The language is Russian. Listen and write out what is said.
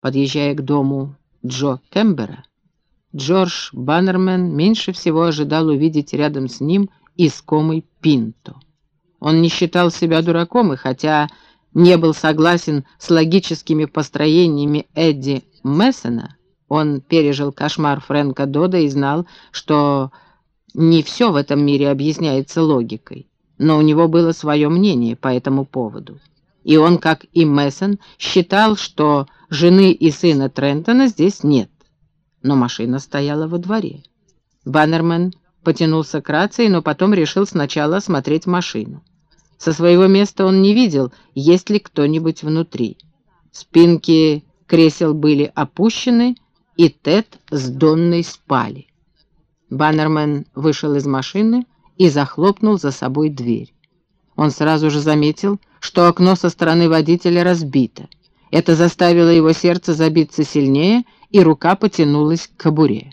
Подъезжая к дому Джо Кембера, Джордж Баннермен меньше всего ожидал увидеть рядом с ним искомый Пинто. Он не считал себя дураком, и хотя не был согласен с логическими построениями Эдди Мессена, он пережил кошмар Фрэнка Дода и знал, что не все в этом мире объясняется логикой, но у него было свое мнение по этому поводу. И он, как и Мессон, считал, что жены и сына Трентона здесь нет. Но машина стояла во дворе. Баннермен потянулся к рации, но потом решил сначала осмотреть машину. Со своего места он не видел, есть ли кто-нибудь внутри. Спинки кресел были опущены, и Тед с Донной спали. Баннермен вышел из машины и захлопнул за собой дверь. Он сразу же заметил, что окно со стороны водителя разбито. Это заставило его сердце забиться сильнее, и рука потянулась к кобуре.